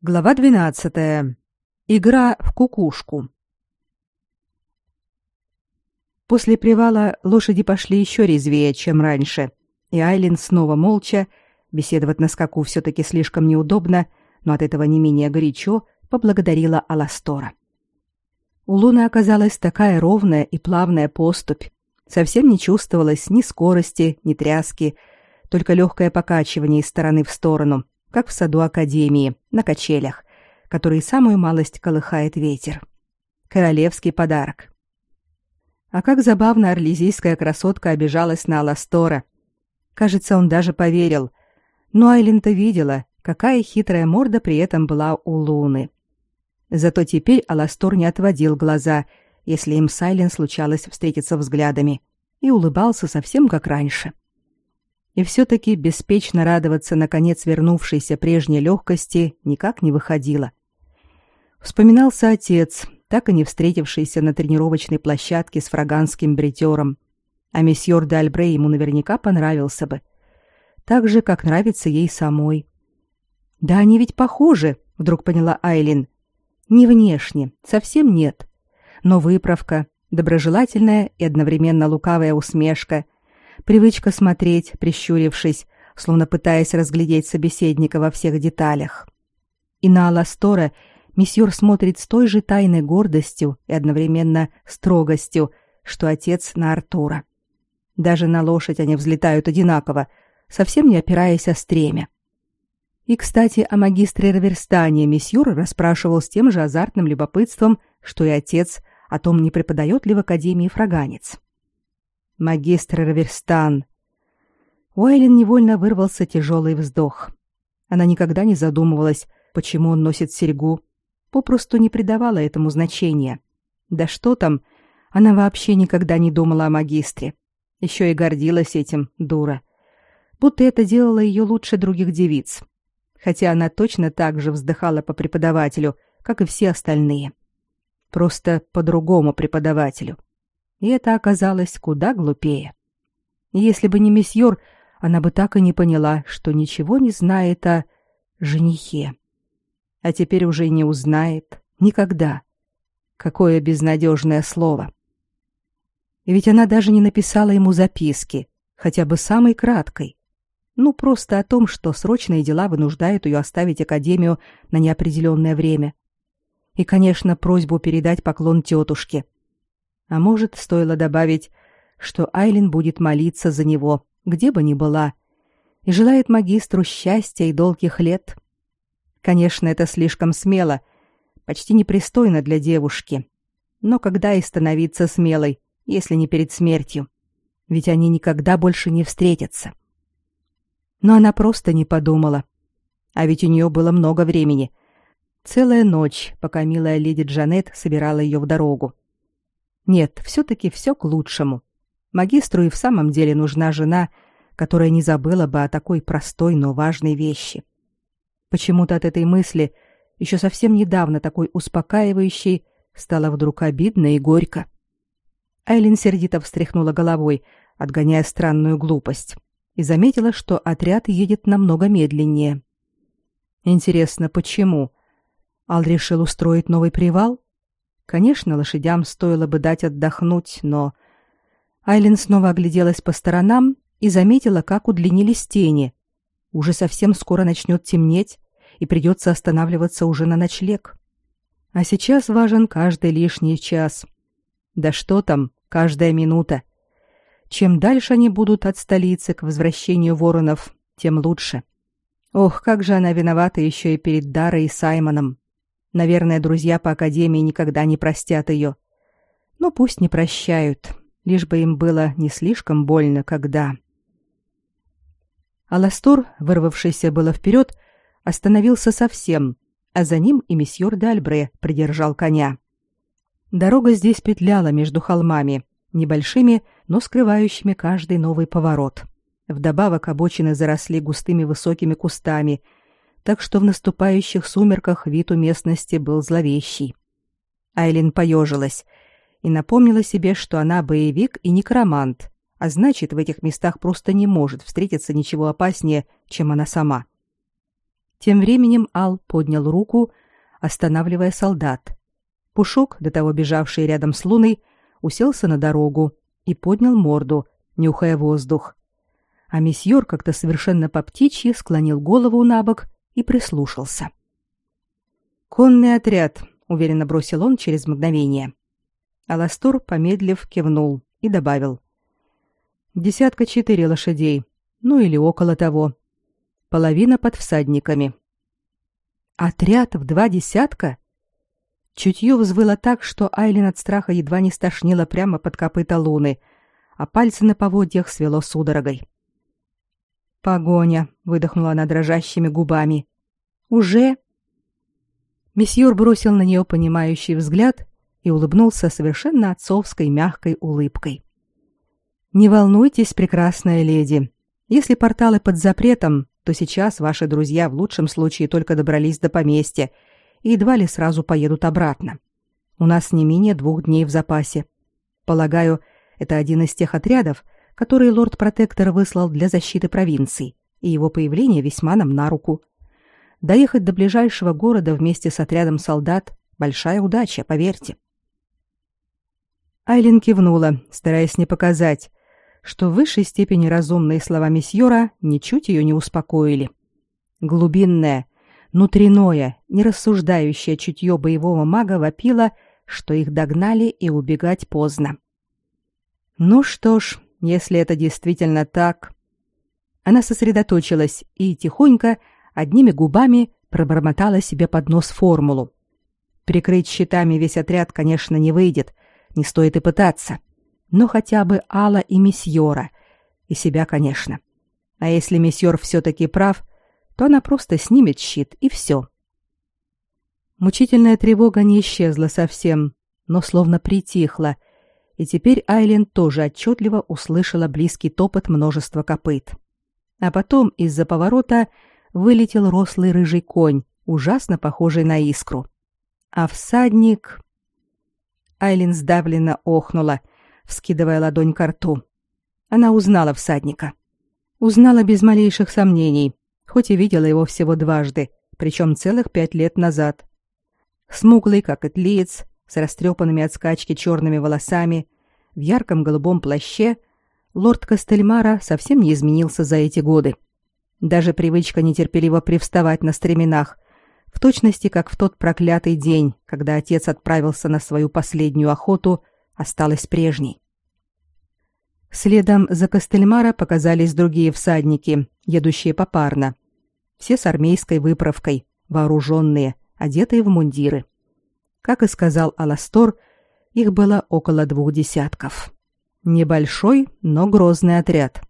Глава 12. Игра в кукушку. После привала лошади пошли еще резвее, чем раньше, и Айлин снова молча, беседовать на скаку все-таки слишком неудобно, но от этого не менее горячо, поблагодарила Аластора. У Луны оказалась такая ровная и плавная поступь, совсем не чувствовалось ни скорости, ни тряски, только легкое покачивание из стороны в сторону — как в саду академии, на качелях, которые самую малость колыхает ветер. Королевский подарок. А как забавно орлезийская красотка обижалась на Аластора. Кажется, он даже поверил. Но Айлин-то видела, какая хитрая морда при этом была у Луны. Зато теперь Аластор не отводил глаза, если им с Айлин случалось встретиться взглядами, и улыбался совсем как раньше. — и все-таки беспечно радоваться наконец вернувшейся прежней легкости никак не выходило. Вспоминался отец, так и не встретившийся на тренировочной площадке с фраганским бритером, а месьеор де Альбре ему наверняка понравился бы. Так же, как нравится ей самой. «Да они ведь похожи», — вдруг поняла Айлин. «Не внешне, совсем нет. Но выправка, доброжелательная и одновременно лукавая усмешка — привычка смотреть, прищурившись, словно пытаясь разглядеть собеседника во всех деталях. И на Аластора месьеор смотрит с той же тайной гордостью и одновременно строгостью, что отец на Артура. Даже на лошадь они взлетают одинаково, совсем не опираясь о стремя. И, кстати, о магистре Раверстане месьюр расспрашивал с тем же азартным любопытством, что и отец, о том, не преподает ли в Академии фраганец. Магистр Раверстан. Уайлен невольно вырвался тяжелый вздох. Она никогда не задумывалась, почему он носит серьгу, попросту не придавала этому значения. Да что там, она вообще никогда не думала о магистре. Еще и гордилась этим, дура. Будто это делало ее лучше других девиц. Хотя она точно так же вздыхала по преподавателю, как и все остальные. Просто по другому преподавателю. И это оказалось куда глупее. Если бы не месьеор, она бы так и не поняла, что ничего не знает о женихе. А теперь уже не узнает никогда. Какое безнадежное слово. Ведь она даже не написала ему записки, хотя бы самой краткой. Ну, просто о том, что срочные дела вынуждают ее оставить академию на неопределенное время. И, конечно, просьбу передать поклон тетушке — а может, стоило добавить, что Айлин будет молиться за него, где бы ни была, и желает магистру счастья и долгих лет. Конечно, это слишком смело, почти непристойно для девушки. Но когда и становиться смелой, если не перед смертью? Ведь они никогда больше не встретятся. Но она просто не подумала. А ведь у нее было много времени. Целая ночь, пока милая леди Джанет собирала ее в дорогу. Нет, все-таки все к лучшему. Магистру и в самом деле нужна жена, которая не забыла бы о такой простой, но важной вещи. Почему-то от этой мысли, еще совсем недавно такой успокаивающей, стало вдруг обидно и горько. Айлин сердито встряхнула головой, отгоняя странную глупость, и заметила, что отряд едет намного медленнее. Интересно, почему? Ал решил устроить новый привал? Конечно, лошадям стоило бы дать отдохнуть, но... Айлин снова огляделась по сторонам и заметила, как удлинились тени. Уже совсем скоро начнет темнеть, и придется останавливаться уже на ночлег. А сейчас важен каждый лишний час. Да что там, каждая минута. Чем дальше они будут от столицы к возвращению воронов, тем лучше. Ох, как же она виновата еще и перед Дарой и Саймоном. Наверное, друзья по академии никогда не простят ее. Но пусть не прощают, лишь бы им было не слишком больно, когда... Аластор, вырвавшийся было вперед, остановился совсем, а за ним и месьеор Дальбре придержал коня. Дорога здесь петляла между холмами, небольшими, но скрывающими каждый новый поворот. Вдобавок обочины заросли густыми высокими кустами — так что в наступающих сумерках вид у местности был зловещий. Айлин поежилась и напомнила себе, что она боевик и некромант, а значит, в этих местах просто не может встретиться ничего опаснее, чем она сама. Тем временем Ал поднял руку, останавливая солдат. Пушок, до того бежавший рядом с Луной, уселся на дорогу и поднял морду, нюхая воздух. А месьеор как-то совершенно по птичьи склонил голову на бок и прислушался. «Конный отряд», — уверенно бросил он через мгновение. Аластор, помедлив, кивнул и добавил. «Десятка четыре лошадей, ну или около того. Половина под всадниками». «Отряд в два десятка?» Чутье взвыло так, что Айлин от страха едва не стошнила прямо под копыта луны, а пальцы на поводьях свело судорогой. «Погоня!» — выдохнула она дрожащими губами. «Уже?» Месьюр бросил на нее понимающий взгляд и улыбнулся совершенно отцовской мягкой улыбкой. «Не волнуйтесь, прекрасная леди. Если порталы под запретом, то сейчас ваши друзья в лучшем случае только добрались до поместья и едва ли сразу поедут обратно. У нас не менее двух дней в запасе. Полагаю, это один из тех отрядов, которые лорд-протектор выслал для защиты провинций, и его появление весьма нам на руку. Доехать до ближайшего города вместе с отрядом солдат — большая удача, поверьте. Айлин кивнула, стараясь не показать, что в высшей степени разумные слова месьора ничуть ее не успокоили. Глубинное, внутреннее, нерассуждающее чутье боевого мага вопило, что их догнали и убегать поздно. Ну что ж, если это действительно так... Она сосредоточилась и тихонько, одними губами пробормотала себе под нос формулу. Прикрыть щитами весь отряд, конечно, не выйдет, не стоит и пытаться. Но хотя бы Алла и Месьора. И себя, конечно. А если Месьор все-таки прав, то она просто снимет щит, и все. Мучительная тревога не исчезла совсем, но словно притихла, и теперь Айлен тоже отчетливо услышала близкий топот множества копыт. А потом из-за поворота вылетел рослый рыжий конь, ужасно похожий на искру. А всадник... Айлин сдавленно охнула, вскидывая ладонь к рту. Она узнала всадника. Узнала без малейших сомнений, хоть и видела его всего дважды, причем целых пять лет назад. Смуглый, как итлиец, с растрепанными от скачки черными волосами, в ярком голубом плаще, лорд Кастельмара совсем не изменился за эти годы. Даже привычка нетерпеливо привставать на стременах, в точности как в тот проклятый день, когда отец отправился на свою последнюю охоту, осталась прежней. Следом за Костельмара показались другие всадники, едущие попарно. Все с армейской выправкой, вооруженные, одетые в мундиры. Как и сказал Аластор, их было около двух десятков. Небольшой, но грозный отряд.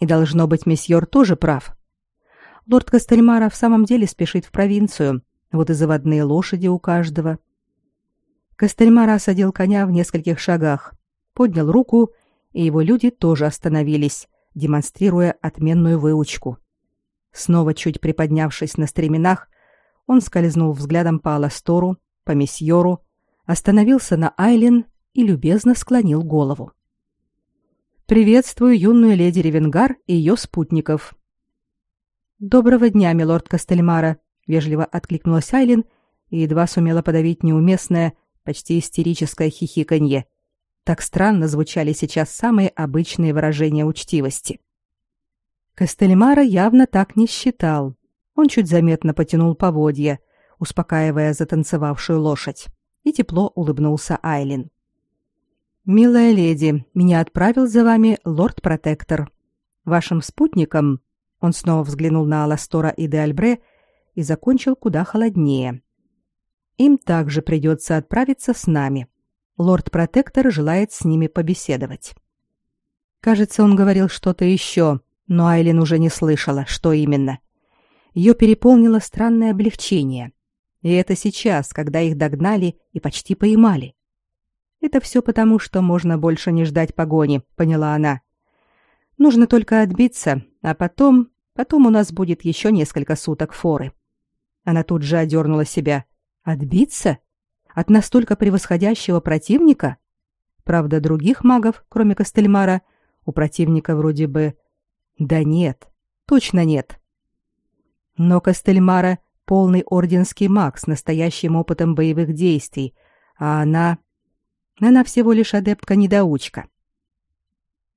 И должно быть, месьеор тоже прав. Лорд Костельмара в самом деле спешит в провинцию. Вот и заводные лошади у каждого. Костельмара осадил коня в нескольких шагах, поднял руку, и его люди тоже остановились, демонстрируя отменную выучку. Снова чуть приподнявшись на стременах, он скользнул взглядом по Аластору, по месьору, остановился на Айлин и любезно склонил голову. «Приветствую юную леди Ревенгар и ее спутников», «Доброго дня, милорд Костельмара», — вежливо откликнулась Айлин и едва сумела подавить неуместное, почти истерическое хихиканье. Так странно звучали сейчас самые обычные выражения учтивости. Костельмара явно так не считал. Он чуть заметно потянул поводья, успокаивая затанцевавшую лошадь, и тепло улыбнулся Айлин. «Милая леди, меня отправил за вами лорд-протектор. Вашим спутником он снова взглянул на Аластора и де Альбре и закончил куда холоднее. Им также придется отправиться с нами. Лорд-протектор желает с ними побеседовать. Кажется, он говорил что-то еще, но Айлин уже не слышала, что именно. Ее переполнило странное облегчение. И это сейчас, когда их догнали и почти поймали. Это все потому, что можно больше не ждать погони, поняла она. Нужно только отбиться, а потом Потом у нас будет еще несколько суток форы. Она тут же одернула себя. Отбиться? От настолько превосходящего противника? Правда, других магов, кроме Костельмара, у противника вроде бы... Да нет, точно нет. Но Костельмара — полный орденский маг с настоящим опытом боевых действий, а она... Она всего лишь адептка-недоучка.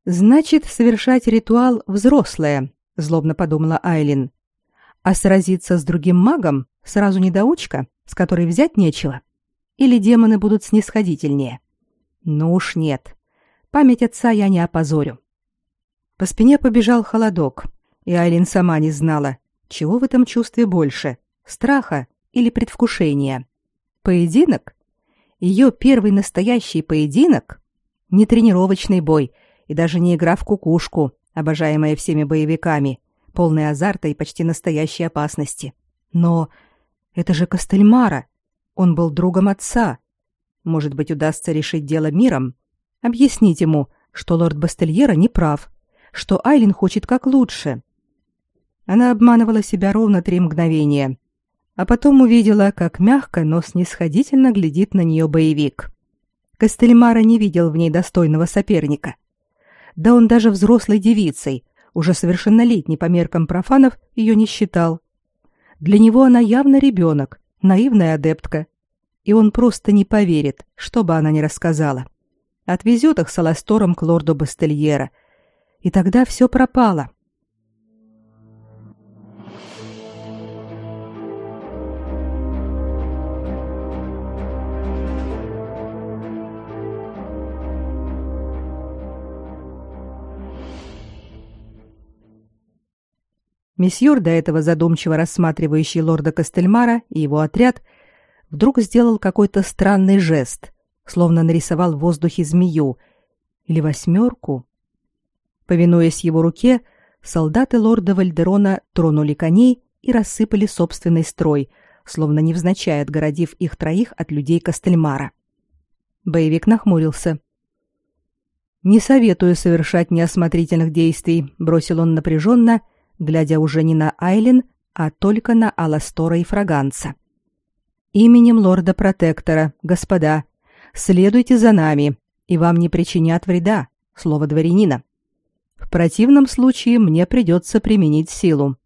«Значит, совершать ритуал взрослая», — злобно подумала Айлин. «А сразиться с другим магом сразу недоучка, с которой взять нечего? Или демоны будут снисходительнее?» «Ну уж нет. Память отца я не опозорю». По спине побежал холодок, и Айлин сама не знала, чего в этом чувстве больше — страха или предвкушения. Поединок? Ее первый настоящий поединок? Не тренировочный бой и даже не игра в кукушку, обожаемая всеми боевиками, полная азарта и почти настоящей опасности. Но это же Костельмара. Он был другом отца. Может быть, удастся решить дело миром? Объяснить ему, что лорд Бастельера не прав, что Айлин хочет как лучше. Она обманывала себя ровно три мгновения, а потом увидела, как мягко, но снисходительно глядит на нее боевик. Костельмара не видел в ней достойного соперника. Да он даже взрослой девицей, уже совершеннолетней по меркам профанов, ее не считал. Для него она явно ребенок, наивная адептка. И он просто не поверит, что бы она ни рассказала. Отвезет их с Аластором к лорду Бастельера. И тогда все пропало. Месьюр, до этого задумчиво рассматривающий лорда Костельмара и его отряд, вдруг сделал какой-то странный жест, словно нарисовал в воздухе змею или восьмерку. Повинуясь его руке, солдаты лорда Вальдерона тронули коней и рассыпали собственный строй, словно невзначай отгородив их троих от людей Костельмара. Боевик нахмурился. «Не советую совершать неосмотрительных действий», — бросил он напряженно — глядя уже не на Айлин, а только на Аластора и Фраганца. «Именем лорда-протектора, господа, следуйте за нами, и вам не причинят вреда, слово дворянина. В противном случае мне придется применить силу».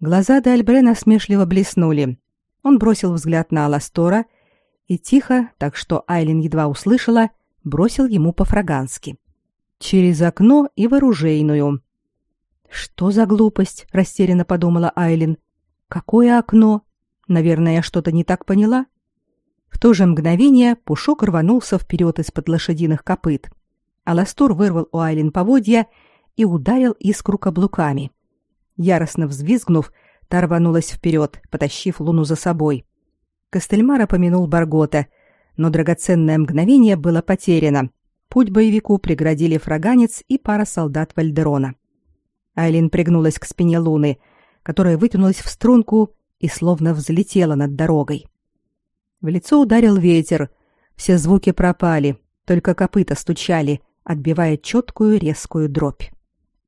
Глаза Дальбре насмешливо блеснули. Он бросил взгляд на Аластора и тихо, так что Айлин едва услышала, бросил ему по-фрагански. «Через окно и в оружейную. Что за глупость, растерянно подумала Айлин. Какое окно? Наверное, я что-то не так поняла. В то же мгновение Пушок рванулся вперед из-под лошадиных копыт. Аластор вырвал у Айлин поводья и ударил искру каблуками. Яростно взвизгнув, та рванулась вперед, потащив Луну за собой. Костельмара помянул Баргота, но драгоценное мгновение было потеряно. Путь боевику преградили фраганец и пара солдат Вальдерона. Айлин пригнулась к спине Луны, которая вытянулась в струнку и словно взлетела над дорогой. В лицо ударил ветер, все звуки пропали, только копыта стучали, отбивая четкую резкую дробь.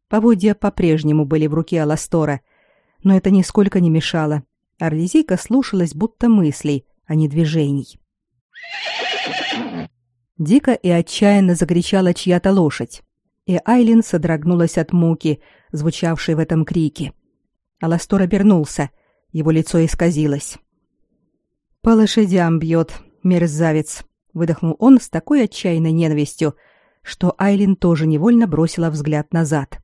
Поводья по-прежнему были в руке Аластора, но это нисколько не мешало. Орлезийка слушалась будто мыслей, а не движений. Дико и отчаянно закричала чья-то лошадь и Айлин содрогнулась от муки, звучавшей в этом крике. Аластор обернулся, его лицо исказилось. «По лошадям бьет, мерзавец!» — выдохнул он с такой отчаянной ненавистью, что Айлин тоже невольно бросила взгляд назад.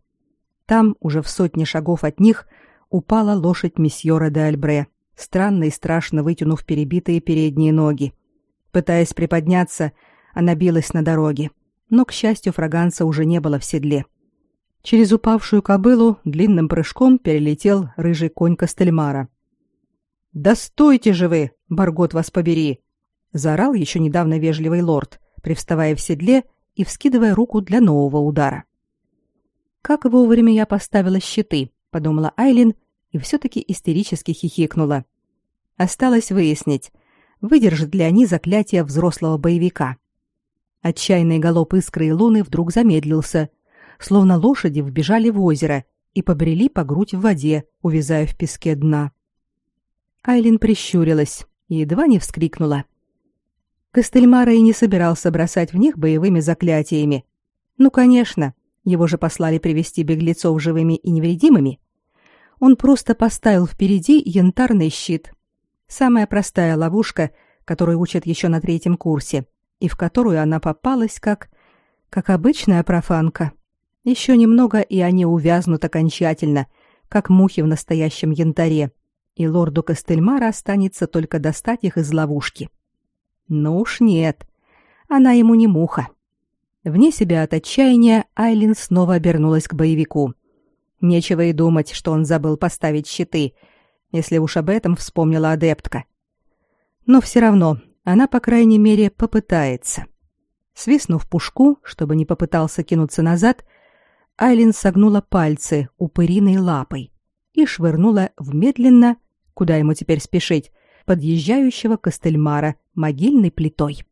Там, уже в сотне шагов от них, упала лошадь месьора де Альбре, странно и страшно вытянув перебитые передние ноги. Пытаясь приподняться, она билась на дороге но, к счастью, фраганца уже не было в седле. Через упавшую кобылу длинным прыжком перелетел рыжий конь Костельмара. «Да стойте же вы, Баргот вас побери!» — заорал еще недавно вежливый лорд, привставая в седле и вскидывая руку для нового удара. «Как вовремя я поставила щиты», — подумала Айлин и все-таки истерически хихикнула. Осталось выяснить, выдержат ли они заклятие взрослого боевика. Отчаянный галоп искры и луны вдруг замедлился, словно лошади вбежали в озеро и побрели по грудь в воде, увязая в песке дна. Айлин прищурилась и едва не вскрикнула. Костельмара и не собирался бросать в них боевыми заклятиями. Ну, конечно, его же послали привести беглецов живыми и невредимыми. он просто поставил впереди янтарный щит. Самая простая ловушка, которую учат еще на третьем курсе, и в которую она попалась как... как обычная профанка. Еще немного, и они увязнут окончательно, как мухи в настоящем янтаре, и лорду Костельмара останется только достать их из ловушки. Ну уж нет, она ему не муха. Вне себя от отчаяния Айлин снова обернулась к боевику. Нечего и думать, что он забыл поставить щиты, если уж об этом вспомнила адептка. Но все равно она, по крайней мере, попытается. Свистнув пушку, чтобы не попытался кинуться назад, Айлин согнула пальцы упыриной лапой и швырнула в медленно, куда ему теперь спешить, подъезжающего Костельмара могильной плитой.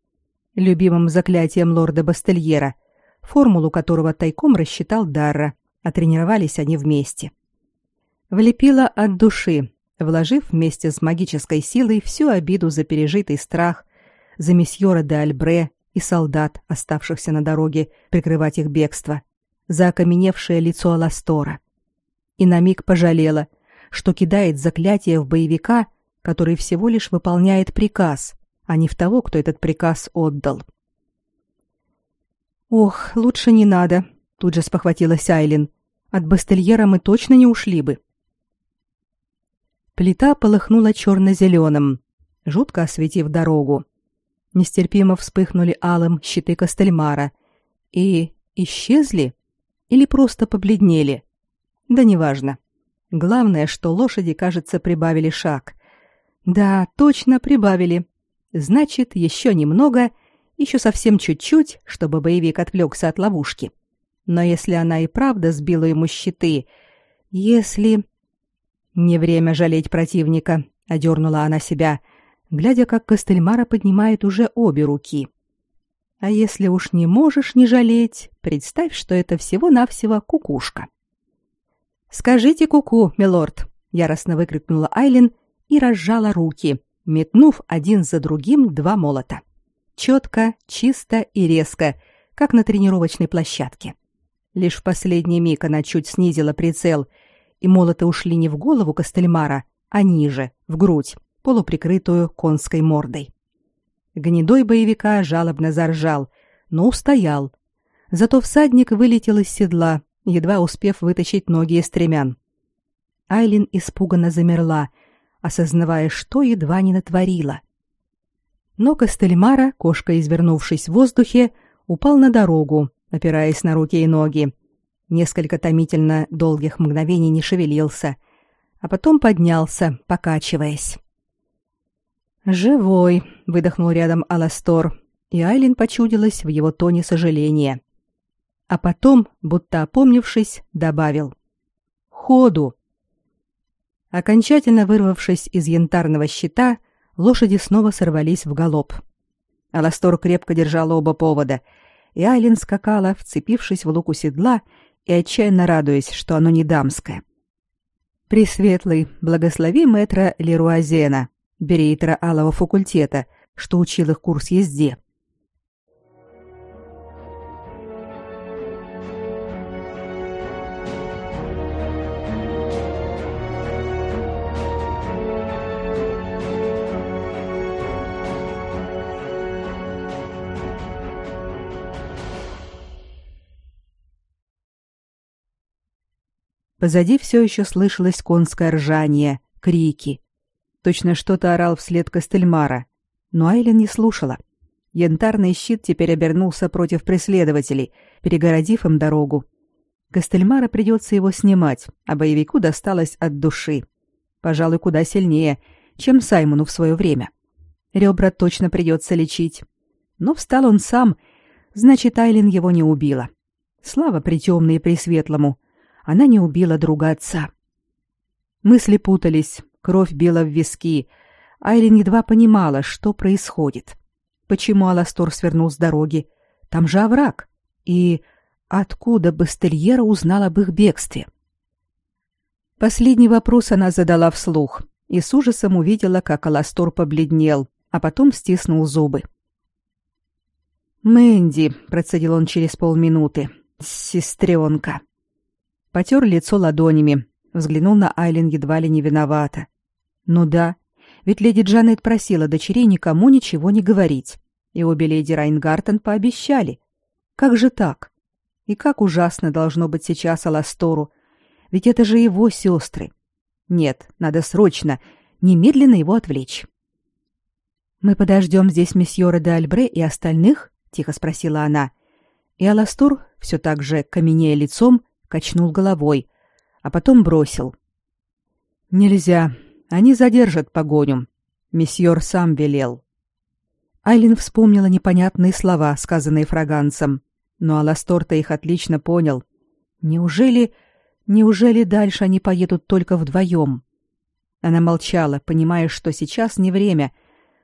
Любимым заклятием лорда Бастельера, формулу которого тайком рассчитал Дарра, а тренировались они вместе. Влепила от души, вложив вместе с магической силой всю обиду за пережитый страх, за месьора де Альбре и солдат, оставшихся на дороге прикрывать их бегство, за окаменевшее лицо Аластора. И на миг пожалела, что кидает заклятие в боевика, который всего лишь выполняет приказ, а не в того, кто этот приказ отдал. «Ох, лучше не надо», — тут же спохватилась Айлин. «От Бастельера мы точно не ушли бы». Плита полыхнула черно-зеленым, жутко осветив дорогу. Нестерпимо вспыхнули алым щиты Костельмара и исчезли или просто побледнели. Да неважно. Главное, что лошади, кажется, прибавили шаг. Да, точно прибавили. Значит, еще немного, еще совсем чуть-чуть, чтобы боевик отвлекся от ловушки. Но если она и правда сбила ему щиты, если... Не время жалеть противника, одернула она себя, глядя, как Костельмара поднимает уже обе руки. А если уж не можешь не жалеть, представь, что это всего-навсего кукушка. Скажите куку, -ку, милорд, яростно выкрикнула Айлин и разжала руки, метнув один за другим два молота. Четко, чисто и резко, как на тренировочной площадке. Лишь в последний миг она чуть снизила прицел, и молоты ушли не в голову Костельмара, а ниже, в грудь, полуприкрытую конской мордой. Гнедой боевика жалобно заржал, но устоял. Зато всадник вылетел из седла, едва успев вытащить ноги из стремян. Айлин испуганно замерла — осознавая, что едва не натворила. Но Костельмара, кошка извернувшись в воздухе, упал на дорогу, опираясь на руки и ноги. Несколько томительно долгих мгновений не шевелился, а потом поднялся, покачиваясь. «Живой», — выдохнул рядом Аластор, и Айлин почудилась в его тоне сожаления. А потом, будто опомнившись, добавил. «Ходу!» Окончательно вырвавшись из янтарного щита, лошади снова сорвались в галоп. Аластор крепко держал оба повода, и Айлин скакала, вцепившись в луку седла и отчаянно радуясь, что оно не дамское. Пресветлый, благослови мэтра Леруазена, берейтера алого факультета, что учил их курс езде. Позади все еще слышалось конское ржание, крики. Точно что-то орал вслед Костельмара. Но Айлен не слушала. Янтарный щит теперь обернулся против преследователей, перегородив им дорогу. Костельмара придется его снимать, а боевику досталось от души. Пожалуй, куда сильнее, чем Саймону в свое время. Ребра точно придется лечить. Но встал он сам, значит, Айлин его не убила. Слава притемной и пресветлому, она не убила друга отца. Мысли путались, кровь била в виски. Айрин едва понимала, что происходит. Почему Аластор свернул с дороги? Там же овраг. И откуда Бастельера узнал об их бегстве? Последний вопрос она задала вслух и с ужасом увидела, как Аластор побледнел, а потом стиснул зубы. «Мэнди», — процедил он через полминуты, — «сестренка» потер лицо ладонями, взглянул на Айлин едва ли не виновата. Ну да, ведь леди Джанет просила дочерей никому ничего не говорить, и обе леди Райнгартен пообещали. Как же так? И как ужасно должно быть сейчас Аластору, ведь это же его сестры. Нет, надо срочно, немедленно его отвлечь. Мы подождем здесь месьеора де Альбре и остальных? тихо спросила она. И Аластор, все так же каменея лицом, качнул головой, а потом бросил: "Нельзя. Они задержат погоню. Месьеор сам велел". Айлин вспомнила непонятные слова, сказанные фраганцем, но Аластор-то их отлично понял. Неужели, неужели дальше они поедут только вдвоем? Она молчала, понимая, что сейчас не время,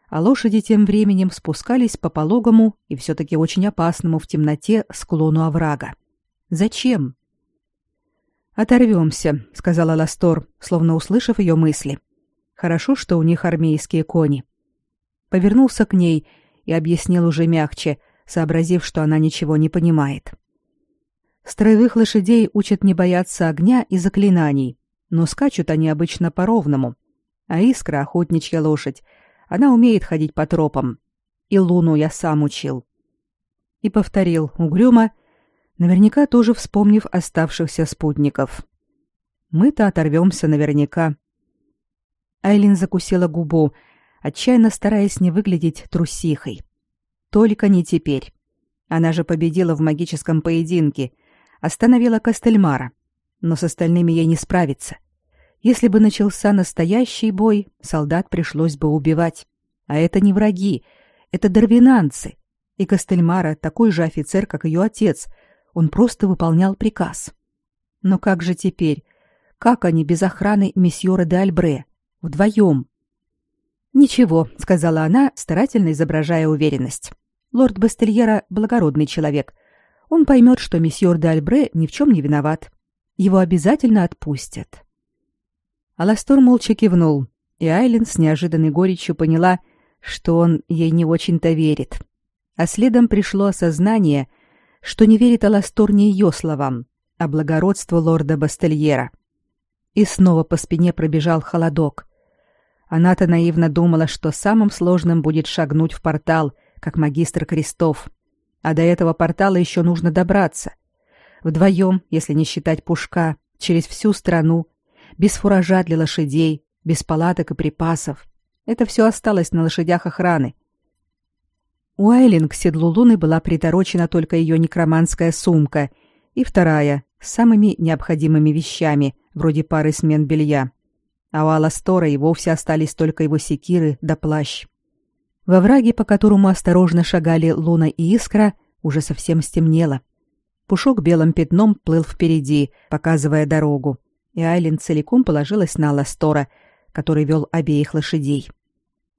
а лошади тем временем спускались по пологому и все-таки очень опасному в темноте склону оврага. Зачем? «Оторвемся», — сказала Ластор, словно услышав ее мысли. «Хорошо, что у них армейские кони». Повернулся к ней и объяснил уже мягче, сообразив, что она ничего не понимает. Строевых лошадей учат не бояться огня и заклинаний, но скачут они обычно по-ровному. А искра, охотничья лошадь, она умеет ходить по тропам. И луну я сам учил. И повторил угрюмо, наверняка тоже вспомнив оставшихся спутников. Мы-то оторвемся наверняка. Айлин закусила губу, отчаянно стараясь не выглядеть трусихой. Только не теперь. Она же победила в магическом поединке, остановила Костельмара, но с остальными ей не справиться. Если бы начался настоящий бой, солдат пришлось бы убивать. А это не враги, это дарвинанцы. И Костельмара такой же офицер, как ее отец — он просто выполнял приказ. Но как же теперь? Как они без охраны месьеора де Альбре? Вдвоем? «Ничего», — сказала она, старательно изображая уверенность. «Лорд Бастельера — благородный человек. Он поймет, что месьеор де Альбре ни в чем не виноват. Его обязательно отпустят». Аластор молча кивнул, и Айлин с неожиданной горечью поняла, что он ей не очень-то верит. А следом пришло осознание — что не верит Аластор не ее словам, а благородству лорда Бастельера. И снова по спине пробежал холодок. Она-то наивно думала, что самым сложным будет шагнуть в портал, как магистр крестов. А до этого портала еще нужно добраться. Вдвоем, если не считать пушка, через всю страну, без фуража для лошадей, без палаток и припасов. Это все осталось на лошадях охраны. У Айлин к седлу Луны была приторочена только ее некроманская сумка и вторая с самыми необходимыми вещами, вроде пары смен белья. А у Аластора и вовсе остались только его секиры да плащ. Во враге, по которому осторожно шагали Луна и Искра, уже совсем стемнело. Пушок белым пятном плыл впереди, показывая дорогу, и Айлин целиком положилась на Аластора, который вел обеих лошадей.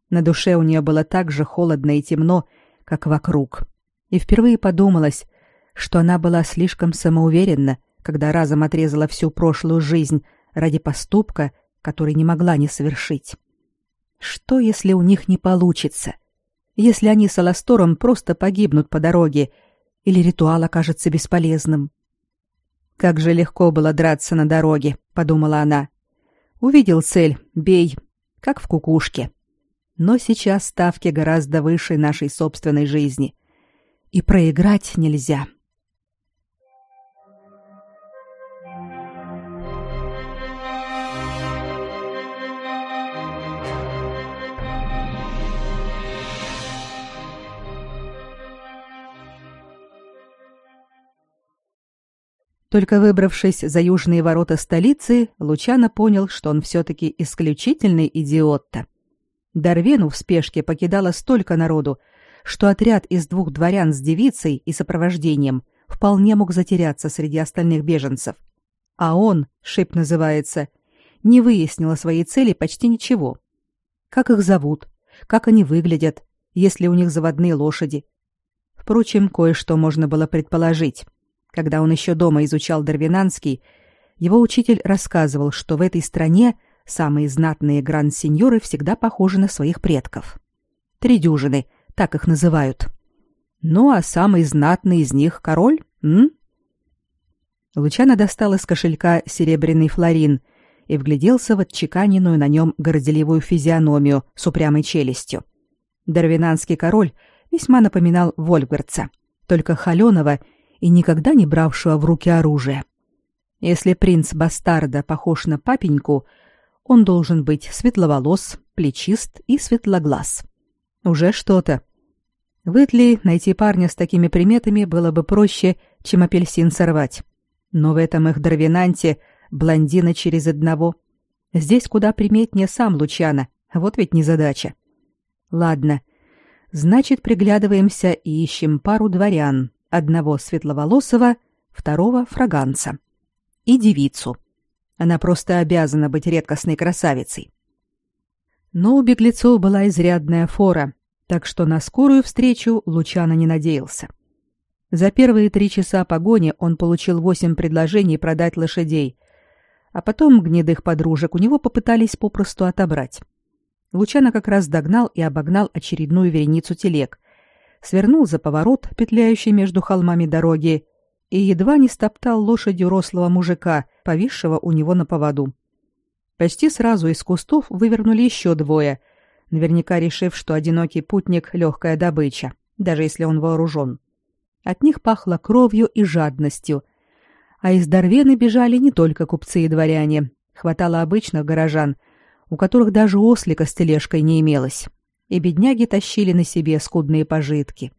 На душе у нее было так же холодно и темно, как вокруг. И впервые подумалось, что она была слишком самоуверенна, когда разом отрезала всю прошлую жизнь ради поступка, который не могла не совершить. Что, если у них не получится? Если они с Аластором просто погибнут по дороге, или ритуал окажется бесполезным? Как же легко было драться на дороге, подумала она. Увидел цель бей, как в кукушке. Но сейчас ставки гораздо выше нашей собственной жизни. И проиграть нельзя. Только выбравшись за южные ворота столицы, Лучано понял, что он все-таки исключительный идиот-то. Дарвену в спешке покидало столько народу, что отряд из двух дворян с девицей и сопровождением вполне мог затеряться среди остальных беженцев. А он, шип называется, не выяснил о своей цели почти ничего. Как их зовут, как они выглядят, есть ли у них заводные лошади. Впрочем, кое-что можно было предположить. Когда он еще дома изучал Дарвинанский, его учитель рассказывал, что в этой стране – Самые знатные гранд-сеньоры всегда похожи на своих предков. Три дюжины, так их называют. Ну а самый знатный из них король, м? Лучано достал из кошелька серебряный флорин и вгляделся в отчеканенную на нем горделивую физиономию с упрямой челюстью. Дарвинанский король весьма напоминал Вольгвардца, только холеного и никогда не бравшего в руки оружие. Если принц бастарда похож на папеньку, он должен быть светловолос, плечист и светлоглаз. Уже что-то. В Итли найти парня с такими приметами было бы проще, чем апельсин сорвать. Но в этом их дарвинанте блондина через одного. Здесь куда приметнее сам Лучана, вот ведь незадача. Ладно, значит, приглядываемся и ищем пару дворян, одного светловолосого, второго фраганца и девицу. Она просто обязана быть редкостной красавицей. Но у беглецов была изрядная фора, так что на скорую встречу Лучано не надеялся. За первые три часа погони он получил восемь предложений продать лошадей, а потом гнедых подружек у него попытались попросту отобрать. Лучано как раз догнал и обогнал очередную вереницу телег, свернул за поворот, петляющий между холмами дороги, и едва не стоптал лошадью рослого мужика, повисшего у него на поводу. Почти сразу из кустов вывернули еще двое, наверняка решив, что одинокий путник — легкая добыча, даже если он вооружен. От них пахло кровью и жадностью. А из Дарвены бежали не только купцы и дворяне. Хватало обычных горожан, у которых даже ослика с тележкой не имелось. И бедняги тащили на себе скудные пожитки.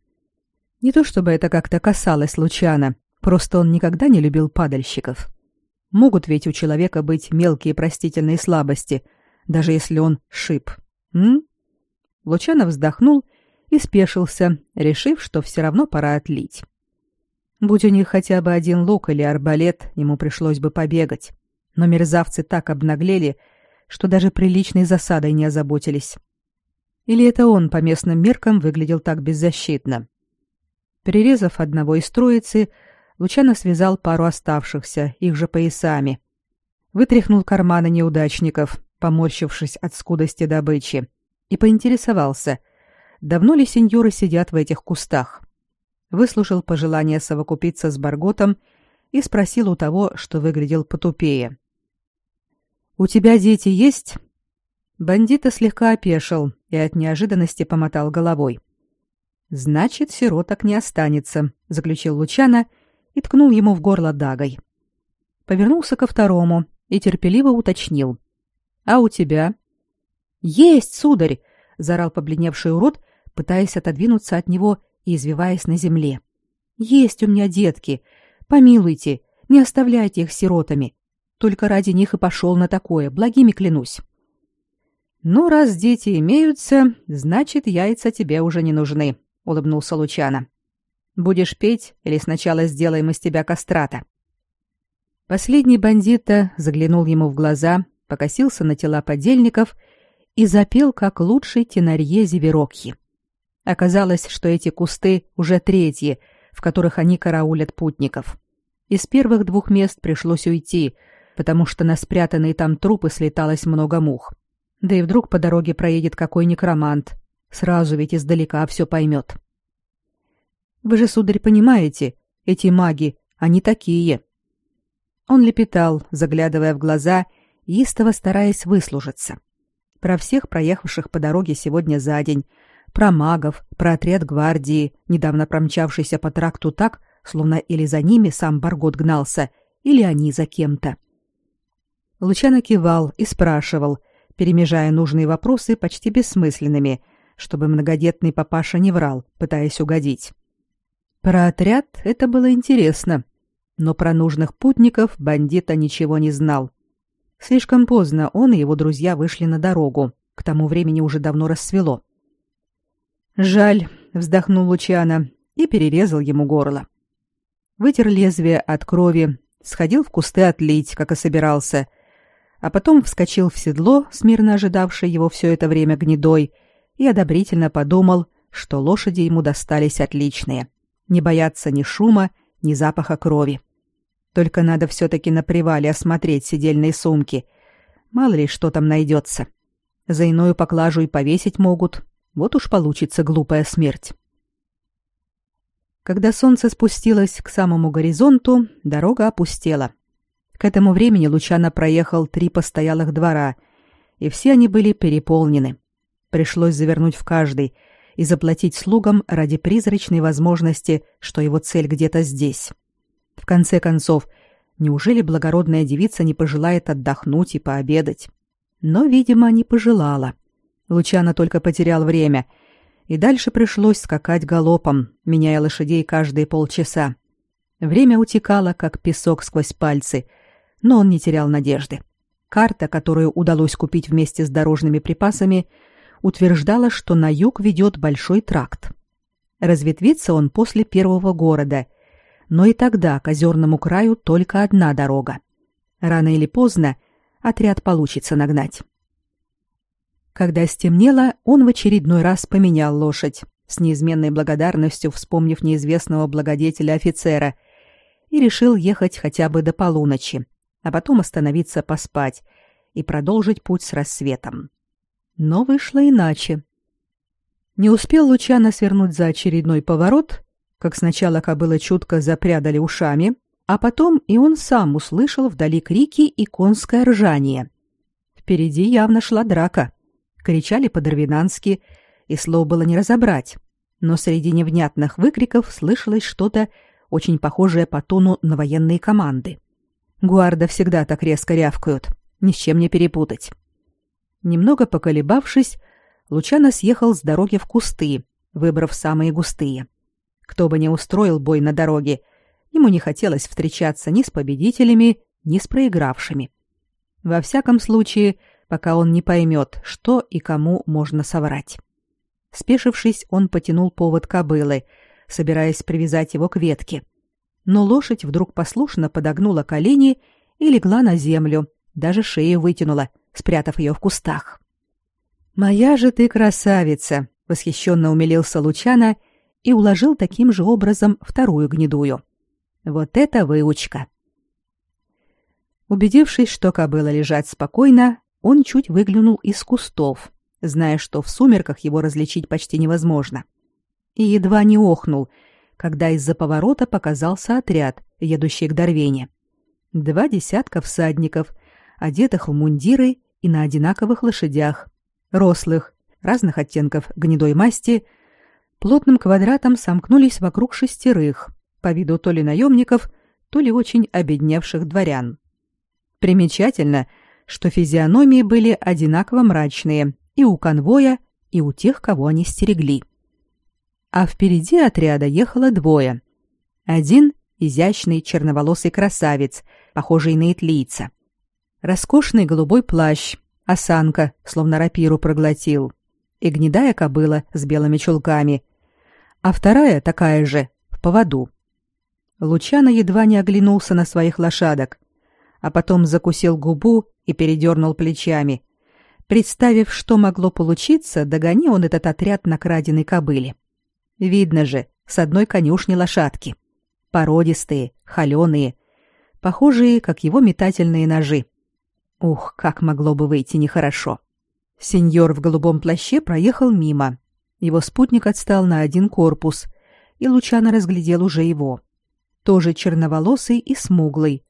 Не то чтобы это как-то касалось Лучана, Просто он никогда не любил падальщиков. Могут ведь у человека быть мелкие простительные слабости, даже если он шип. М? Лучанов вздохнул и спешился, решив, что все равно пора отлить. Будь у них хотя бы один лук или арбалет, ему пришлось бы побегать. Но мерзавцы так обнаглели, что даже приличной засадой не озаботились. Или это он по местным меркам выглядел так беззащитно? Перерезав одного из троицы, Лучано связал пару оставшихся, их же поясами. Вытряхнул карманы неудачников, поморщившись от скудости добычи, и поинтересовался, давно ли сеньоры сидят в этих кустах. Выслушал пожелание совокупиться с Барготом и спросил у того, что выглядел потупее. «У тебя дети есть?» Бандита слегка опешил и от неожиданности помотал головой. «Значит, сироток не останется», — заключил Лучано и ткнул ему в горло дагой. Повернулся ко второму и терпеливо уточнил. «А у тебя?» «Есть, сударь!» — заорал побледневший урод, пытаясь отодвинуться от него и извиваясь на земле. «Есть у меня детки. Помилуйте, не оставляйте их сиротами. Только ради них и пошел на такое, благими клянусь». «Ну, раз дети имеются, значит, яйца тебе уже не нужны», — улыбнулся Лучано. Будешь петь или сначала сделаем из тебя кастрата?» Последний бандита заглянул ему в глаза, покосился на тела подельников и запел, как лучший тенарье Зиверокхи. Оказалось, что эти кусты уже третьи, в которых они караулят путников. Из первых двух мест пришлось уйти, потому что на спрятанные там трупы слеталось много мух. Да и вдруг по дороге проедет какой некромант. Сразу ведь издалека все поймет. Вы же, сударь, понимаете, эти маги, они такие. Он лепетал, заглядывая в глаза, истово стараясь выслужиться. Про всех проехавших по дороге сегодня за день, про магов, про отряд гвардии, недавно промчавшийся по тракту так, словно или за ними сам Баргот гнался, или они за кем-то. Лучано кивал и спрашивал, перемежая нужные вопросы почти бессмысленными, чтобы многодетный папаша не врал, пытаясь угодить. Про отряд это было интересно, но про нужных путников бандита ничего не знал. Слишком поздно он и его друзья вышли на дорогу. К тому времени уже давно рассвело. «Жаль», — вздохнул Лучано и перерезал ему горло. Вытер лезвие от крови, сходил в кусты отлить, как и собирался, а потом вскочил в седло, смирно ожидавший его все это время гнедой, и одобрительно подумал, что лошади ему достались отличные не бояться ни шума, ни запаха крови. Только надо все-таки на привале осмотреть сидельные сумки. Мало ли, что там найдется. За иную поклажу и повесить могут. Вот уж получится глупая смерть. Когда солнце спустилось к самому горизонту, дорога опустела. К этому времени Лучано проехал три постоялых двора, и все они были переполнены. Пришлось завернуть в каждый и заплатить слугам ради призрачной возможности, что его цель где-то здесь. В конце концов, неужели благородная девица не пожелает отдохнуть и пообедать? Но, видимо, не пожелала. Лучано только потерял время, и дальше пришлось скакать галопом, меняя лошадей каждые полчаса. Время утекало, как песок сквозь пальцы, но он не терял надежды. Карта, которую удалось купить вместе с дорожными припасами, утверждала, что на юг ведет большой тракт. Разветвится он после первого города, но и тогда к озерному краю только одна дорога. Рано или поздно отряд получится нагнать. Когда стемнело, он в очередной раз поменял лошадь, с неизменной благодарностью вспомнив неизвестного благодетеля офицера, и решил ехать хотя бы до полуночи, а потом остановиться поспать и продолжить путь с рассветом. Но вышло иначе. Не успел Лучано свернуть за очередной поворот, как сначала кобыла чутко запрядали ушами, а потом и он сам услышал вдали крики и конское ржание. Впереди явно шла драка кричали по-дарвинански, и слов было не разобрать, но среди невнятных выкриков слышалось что-то очень похожее по тону на военные команды. Гуарда всегда так резко рявкают, ни с чем не перепутать. Немного поколебавшись, Лучано съехал с дороги в кусты, выбрав самые густые. Кто бы ни устроил бой на дороге, ему не хотелось встречаться ни с победителями, ни с проигравшими. Во всяком случае, пока он не поймет, что и кому можно соврать. Спешившись, он потянул повод кобылы, собираясь привязать его к ветке. Но лошадь вдруг послушно подогнула колени и легла на землю, даже шею вытянула, спрятав ее в кустах. «Моя же ты красавица!» — восхищенно умилился Лучана и уложил таким же образом вторую гнедую. «Вот это выучка!» Убедившись, что кобыла лежать спокойно, он чуть выглянул из кустов, зная, что в сумерках его различить почти невозможно. И едва не охнул, когда из-за поворота показался отряд, едущий к Дорвене. Два десятка всадников, одетых в мундиры и на одинаковых лошадях, рослых, разных оттенков гнедой масти, плотным квадратом сомкнулись вокруг шестерых, по виду то ли наемников, то ли очень обедневших дворян. Примечательно — что физиономии были одинаково мрачные и у конвоя, и у тех, кого они стерегли. А впереди отряда ехало двое. Один — изящный черноволосый красавец, похожий на итлийца. Роскошный голубой плащ, осанка, словно рапиру проглотил, и гнедая кобыла с белыми чулками, а вторая такая же, в поводу. Лучано едва не оглянулся на своих лошадок, а потом закусил губу и передернул плечами. Представив, что могло получиться, догони он этот отряд на краденой кобыле. Видно же, с одной конюшни лошадки. Породистые, холеные, похожие, как его метательные ножи. Ух, как могло бы выйти нехорошо. Сеньор в голубом плаще проехал мимо. Его спутник отстал на один корпус, и Лучано разглядел уже его. Тоже черноволосый и смуглый,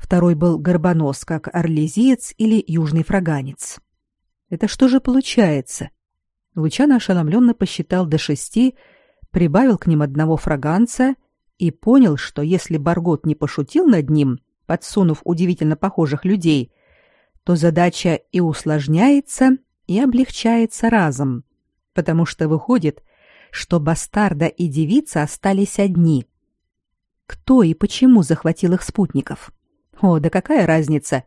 Второй был горбонос, как орлезиец или южный фраганец. Это что же получается? Лучано ошеломленно посчитал до шести, прибавил к ним одного фраганца и понял, что если Баргот не пошутил над ним, подсунув удивительно похожих людей, то задача и усложняется, и облегчается разом, потому что выходит, что бастарда и девица остались одни. Кто и почему захватил их спутников? О, да какая разница?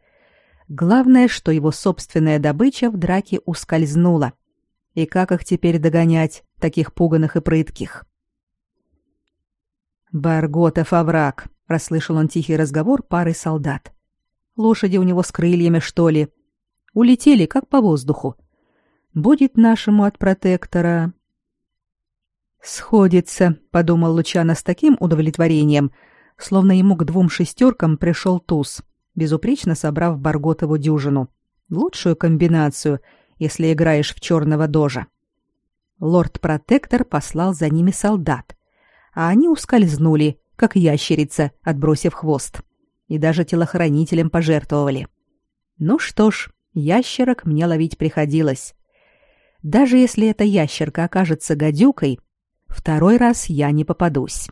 Главное, что его собственная добыча в драке ускользнула. И как их теперь догонять, таких пуганых и прытких? «Барготов овраг», — расслышал он тихий разговор пары солдат. «Лошади у него с крыльями, что ли? Улетели, как по воздуху. Будет нашему от протектора...» «Сходится», — подумал Лучано с таким удовлетворением, словно ему к двум шестеркам пришел туз, безупречно собрав Барготову дюжину. Лучшую комбинацию, если играешь в черного дожа. Лорд-протектор послал за ними солдат, а они ускользнули, как ящерица, отбросив хвост. и даже телохранителем пожертвовали. Ну что ж, ящерок мне ловить приходилось. Даже если эта ящерка окажется гадюкой, второй раз я не попадусь.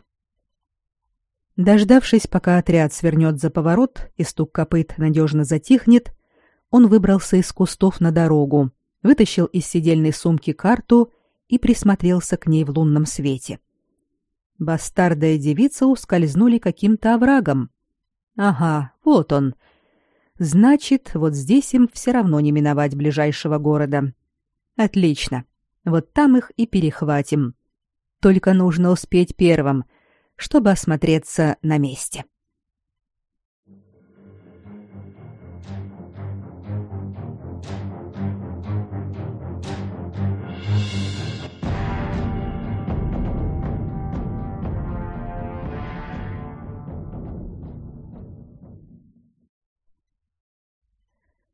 Дождавшись, пока отряд свернет за поворот и стук копыт надежно затихнет, он выбрался из кустов на дорогу, вытащил из сидельной сумки карту и присмотрелся к ней в лунном свете. Бастарда и девица ускользнули каким-то оврагом. Ага, вот он. Значит, вот здесь им все равно не миновать ближайшего города. Отлично. Вот там их и перехватим. Только нужно успеть первым, чтобы осмотреться на месте.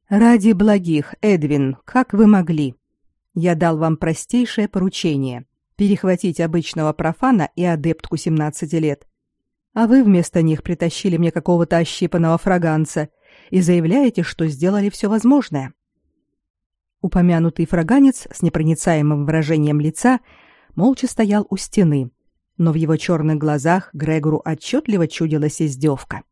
Ради благих, Эдвин, как вы могли? Я дал вам простейшее поручение перехватить обычного профана и адептку 17 лет. А вы вместо них притащили мне какого-то ощипанного фраганца и заявляете, что сделали все возможное. Упомянутый фраганец с непроницаемым выражением лица молча стоял у стены, но в его черных глазах Грегору отчетливо чудилась издевка.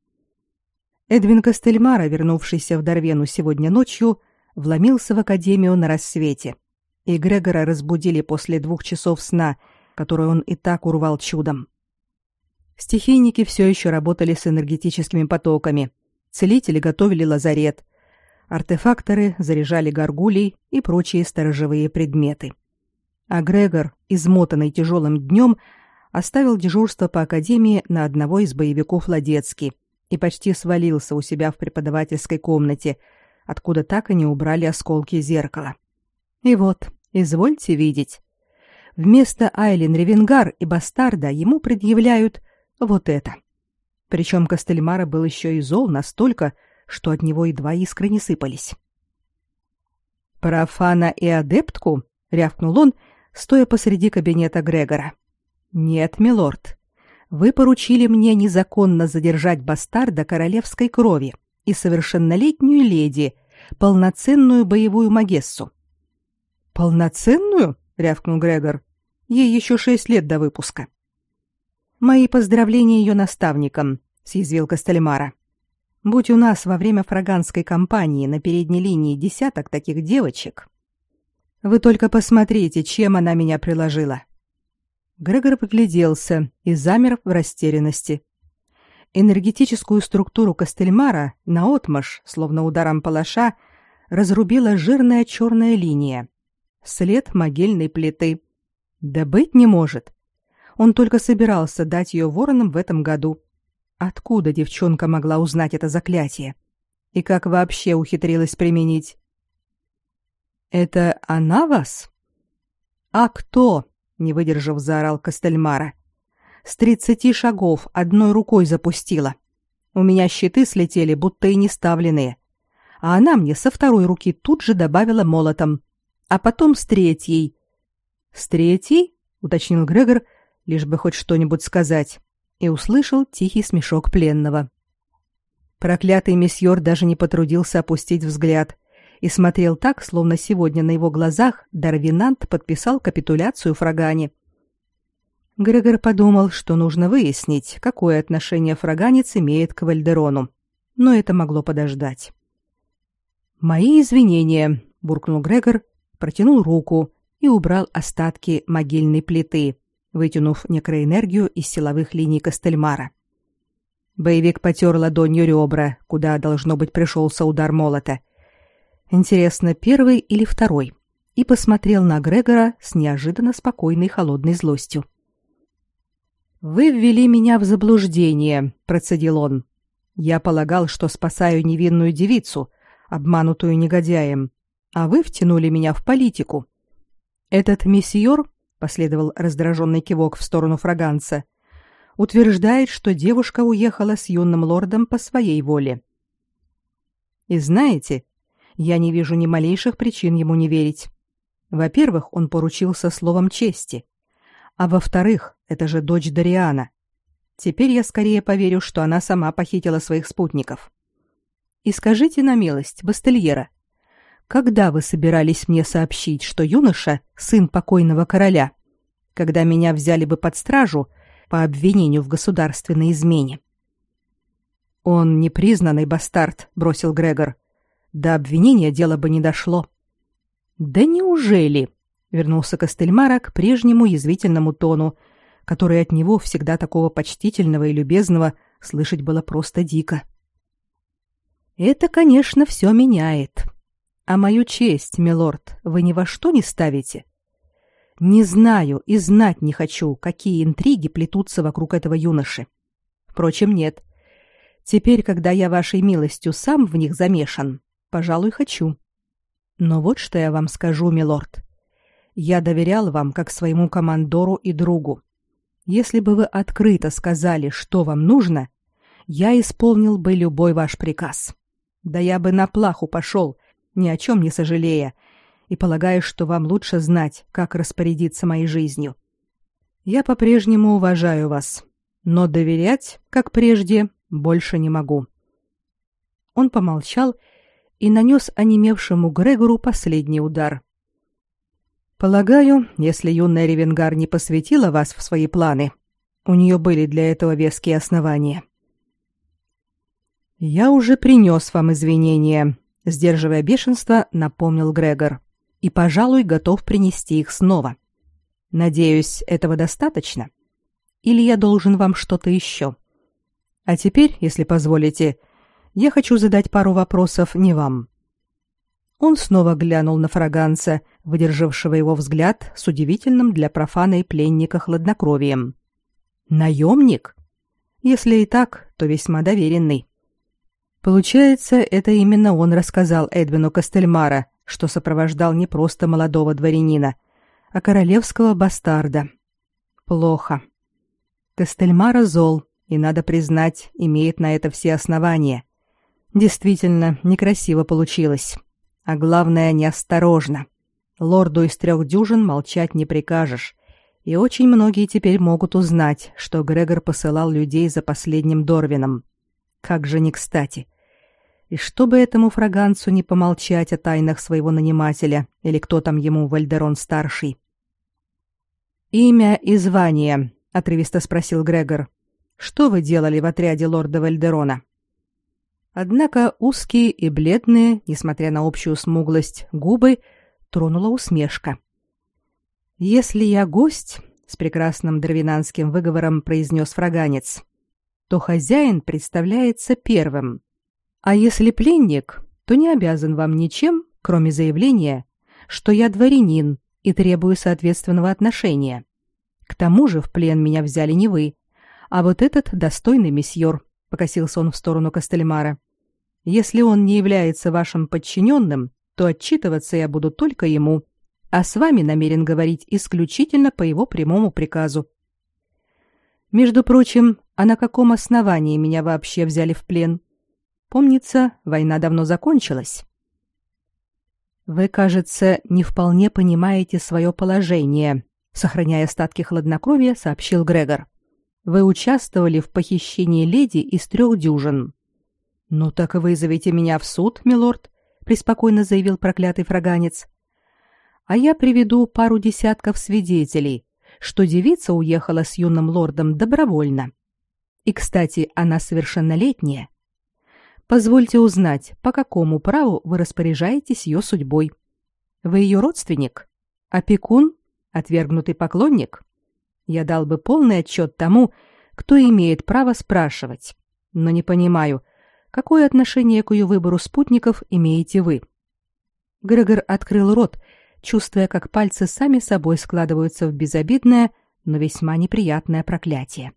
Эдвин Костельмара, вернувшийся в Дарвену сегодня ночью, вломился в академию на рассвете, и Грегора разбудили после двух часов сна, который он и так урвал чудом. Стихийники все еще работали с энергетическими потоками, целители готовили лазарет, артефакторы заряжали горгулей и прочие сторожевые предметы. А Грегор, измотанный тяжелым днем, оставил дежурство по академии на одного из боевиков Ладецки – и почти свалился у себя в преподавательской комнате, откуда так и не убрали осколки зеркала. И вот, извольте видеть. Вместо Айлин Ревенгар и Бастарда ему предъявляют вот это. Причем Костельмара был еще и зол настолько, что от него едва искры не сыпались. «Профана и адептку?» — рявкнул он, стоя посреди кабинета Грегора. «Нет, милорд, вы поручили мне незаконно задержать бастарда королевской крови и совершеннолетнюю леди, полноценную боевую магессу. Полноценную? рявкнул Грегор. Ей еще шесть лет до выпуска. Мои поздравления ее наставникам, съязвил Костельмара. Будь у нас во время фраганской кампании на передней линии десяток таких девочек. Вы только посмотрите, чем она меня приложила. Грегор погляделся и замер в растерянности. Энергетическую структуру Костельмара наотмашь, словно ударом палаша, разрубила жирная черная линия. След могильной плиты. Да быть не может. Он только собирался дать ее воронам в этом году. Откуда девчонка могла узнать это заклятие? И как вообще ухитрилась применить? «Это она вас?» «А кто?» Не выдержав, заорал Костельмара. С тридцати шагов одной рукой запустила. У меня щиты слетели, будто и не ставленные. А она мне со второй руки тут же добавила молотом, а потом с третьей. С третьей? уточнил Грегор, лишь бы хоть что-нибудь сказать, и услышал тихий смешок пленного. Проклятый месьёр даже не потрудился опустить взгляд и смотрел так, словно сегодня на его глазах Дарвинант подписал капитуляцию Фрагане. Грегор подумал, что нужно выяснить, какое отношение фраганец имеет к Вальдерону, но это могло подождать. «Мои извинения», — буркнул Грегор, протянул руку и убрал остатки могильной плиты, вытянув некроэнергию из силовых линий Костельмара. Боевик потер ладонью ребра, куда, должно быть, пришелся удар молота, Интересно, первый или второй? И посмотрел на Грегора с неожиданно спокойной холодной злостью. Вы ввели меня в заблуждение, процедил он. Я полагал, что спасаю невинную девицу, обманутую негодяем, а вы втянули меня в политику. Этот месьеор, последовал раздраженный кивок в сторону фраганца, утверждает, что девушка уехала с юным лордом по своей воле. И знаете, я не вижу ни малейших причин ему не верить. Во-первых, он поручился словом чести. А во-вторых, это же дочь Дариана. Теперь я скорее поверю, что она сама похитила своих спутников. И скажите на милость, Бастельера, когда вы собирались мне сообщить, что юноша — сын покойного короля? Когда меня взяли бы под стражу по обвинению в государственной измене? Он непризнанный бастард, бросил Грегор. До обвинения дело бы не дошло. Да неужели? Вернулся Костельмара к прежнему язвительному тону, который от него всегда такого почтительного и любезного слышать было просто дико. Это, конечно, все меняет. А мою честь, милорд, вы ни во что не ставите. Не знаю и знать не хочу, какие интриги плетутся вокруг этого юноши. Впрочем, нет. Теперь, когда я вашей милостью сам в них замешан, пожалуй, хочу. Но вот что я вам скажу, милорд. Я доверял вам как своему командору и другу. Если бы вы открыто сказали, что вам нужно, я исполнил бы любой ваш приказ. Да я бы на плаху пошел, ни о чем не сожалея, и полагаю, что вам лучше знать, как распорядиться моей жизнью. Я по-прежнему уважаю вас, но доверять, как прежде, больше не могу. Он помолчал и нанес онемевшему Грегору последний удар. Полагаю, если юная Ревенгар не посвятила вас в свои планы, у нее были для этого веские основания. Я уже принес вам извинения, сдерживая бешенство, напомнил Грегор. И, пожалуй, готов принести их снова. Надеюсь, этого достаточно? Или я должен вам что-то еще? А теперь, если позволите, я хочу задать пару вопросов не вам. Он снова глянул на фраганца, выдержавшего его взгляд с удивительным для профана и пленника хладнокровием. Наемник? Если и так, то весьма доверенный. Получается, это именно он рассказал Эдвину Костельмара, что сопровождал не просто молодого дворянина, а королевского бастарда. Плохо. Костельмара зол, и, надо признать, имеет на это все основания. Действительно, некрасиво получилось. А главное, неосторожно. Лорду из трех дюжин молчать не прикажешь. И очень многие теперь могут узнать, что Грегор посылал людей за последним Дорвином. Как же не кстати. И чтобы этому фраганцу не помолчать о тайнах своего нанимателя, или кто там ему Вальдерон-старший. «Имя и звание», — отрывисто спросил Грегор. «Что вы делали в отряде лорда Вальдерона?» Однако узкие и бледные, несмотря на общую смуглость, губы тронула усмешка. «Если я гость», — с прекрасным дровинанским выговором произнес фраганец, — «то хозяин представляется первым». А если пленник, то не обязан вам ничем, кроме заявления, что я дворянин и требую соответственного отношения. К тому же в плен меня взяли не вы, а вот этот достойный месьеор, покосился он в сторону Костельмара. Если он не является вашим подчиненным, то отчитываться я буду только ему, а с вами намерен говорить исключительно по его прямому приказу. Между прочим, а на каком основании меня вообще взяли в плен? Помнится, война давно закончилась. Вы, кажется, не вполне понимаете свое положение, сохраняя остатки хладнокровия, сообщил Грегор. Вы участвовали в похищении леди из трех дюжин. Ну так и вызовите меня в суд, милорд, преспокойно заявил проклятый фраганец. А я приведу пару десятков свидетелей, что девица уехала с юным лордом добровольно. И, кстати, она совершеннолетняя. Позвольте узнать, по какому праву вы распоряжаетесь ее судьбой. Вы ее родственник? Опекун? Отвергнутый поклонник? Я дал бы полный отчет тому, кто имеет право спрашивать. Но не понимаю, какое отношение к ее выбору спутников имеете вы? Грегор открыл рот, чувствуя, как пальцы сами собой складываются в безобидное, но весьма неприятное проклятие.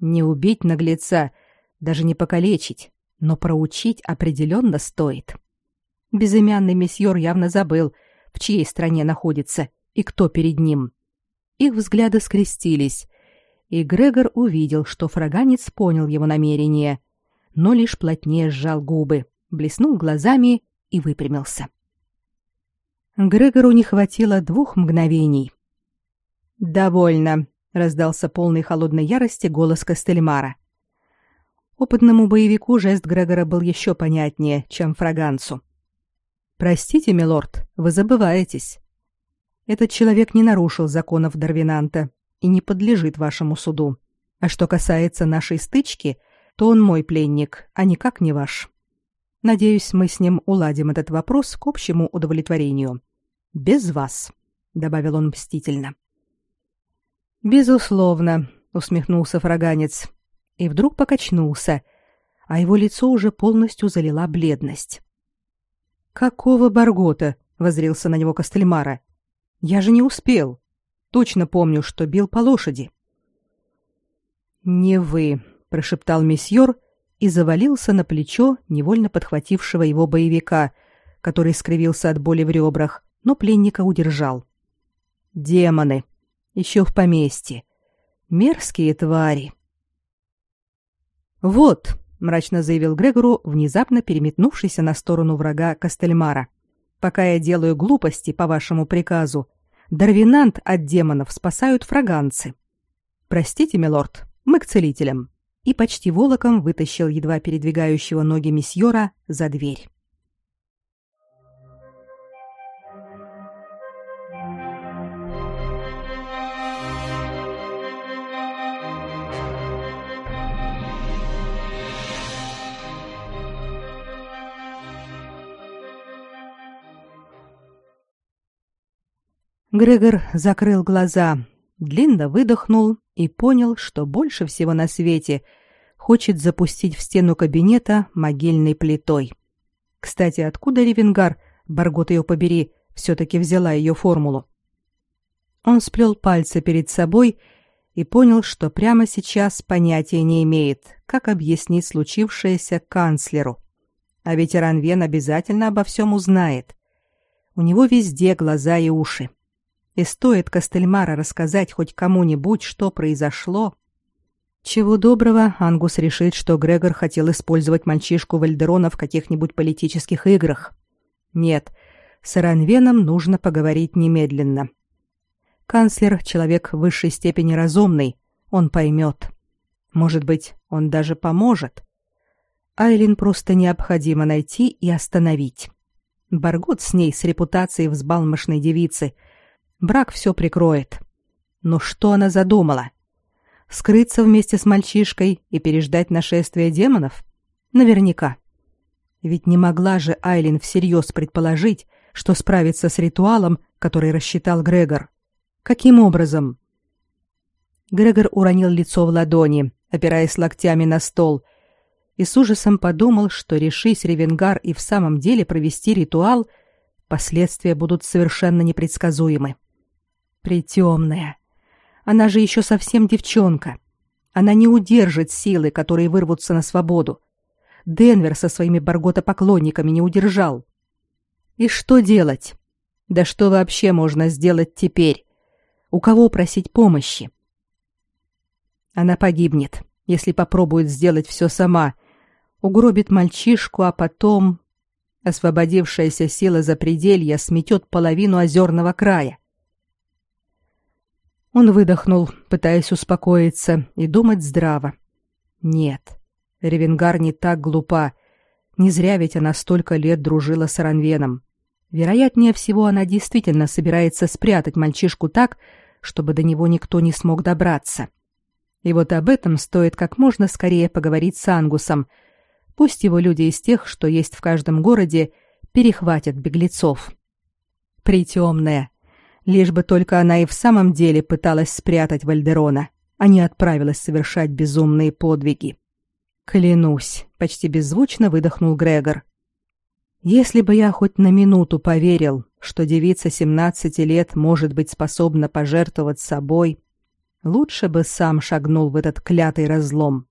Не убить наглеца, даже не покалечить, но проучить определенно стоит. Безымянный месьеор явно забыл, в чьей стране находится и кто перед ним. Их взгляды скрестились, и Грегор увидел, что фраганец понял его намерение, но лишь плотнее сжал губы, блеснул глазами и выпрямился. Грегору не хватило двух мгновений. «Довольно», раздался полный холодной ярости голос Костельмара. Опытному боевику жест Грегора был еще понятнее, чем фраганцу. Простите, милорд, вы забываетесь. Этот человек не нарушил законов Дарвинанта и не подлежит вашему суду. А что касается нашей стычки, то он мой пленник, а никак не ваш. Надеюсь, мы с ним уладим этот вопрос к общему удовлетворению. Без вас, добавил он мстительно. Безусловно, усмехнулся фраганец и вдруг покачнулся, а его лицо уже полностью залила бледность. Какого баргота? возрился на него Костельмара. Я же не успел. Точно помню, что бил по лошади. Не вы, прошептал месьёр и завалился на плечо невольно подхватившего его боевика, который скривился от боли в ребрах, но пленника удержал. Демоны, еще в поместье. Мерзкие твари. Вот, мрачно заявил Грегору, внезапно переметнувшийся на сторону врага Костельмара. Пока я делаю глупости по вашему приказу, Дарвинант от демонов спасают фраганцы. Простите, милорд, мы к целителям и почти волоком вытащил едва передвигающего ноги месьёра за дверь. Грегор закрыл глаза, длинно выдохнул и понял, что больше всего на свете хочет запустить в стену кабинета могильной плитой. Кстати, откуда Ревенгар, Баргот ее побери, все-таки взяла ее формулу? Он сплел пальцы перед собой и понял, что прямо сейчас понятия не имеет, как объяснить случившееся канцлеру. А ветеран Вен обязательно обо всем узнает. У него везде глаза и уши. И стоит Костельмара рассказать хоть кому-нибудь, что произошло, чего доброго, Ангус решит, что Грегор хотел использовать мальчишку Вальдерона в каких-нибудь политических играх. Нет, с Ранвеном нужно поговорить немедленно. Канцлер — человек в высшей степени разумный, он поймет. Может быть, он даже поможет. Айлин просто необходимо найти и остановить. Баргот с ней с репутацией взбалмошной девицы — Брак все прикроет. Но что она задумала? Скрыться вместе с мальчишкой и переждать нашествие демонов? Наверняка. Ведь не могла же Айлин всерьез предположить, что справится с ритуалом, который рассчитал Грегор. Каким образом? Грегор уронил лицо в ладони, опираясь локтями на стол, и с ужасом подумал, что решись Ревенгар и в самом деле провести ритуал, последствия будут совершенно непредсказуемы. Притемная. Она же еще совсем девчонка. Она не удержит силы, которые вырвутся на свободу. Денвер со своими барготопоклонниками не удержал. И что делать? Да что вообще можно сделать теперь? У кого просить помощи? Она погибнет, если попробует сделать все сама. Угробит мальчишку, а потом... Освободившаяся сила запределья сметет половину озерного края. Он выдохнул, пытаясь успокоиться и думать здраво. Нет, Ревенгар не так глупа. Не зря ведь она столько лет дружила с Ранвеном. Вероятнее всего, она действительно собирается спрятать мальчишку так, чтобы до него никто не смог добраться. И вот об этом стоит как можно скорее поговорить с Ангусом. Пусть его люди из тех, что есть в каждом городе, перехватят беглецов. Притемная, лишь бы только она и в самом деле пыталась спрятать Вальдерона, а не отправилась совершать безумные подвиги. Клянусь, почти беззвучно выдохнул Грегор. Если бы я хоть на минуту поверил, что девица 17 лет может быть способна пожертвовать собой, лучше бы сам шагнул в этот клятый разлом.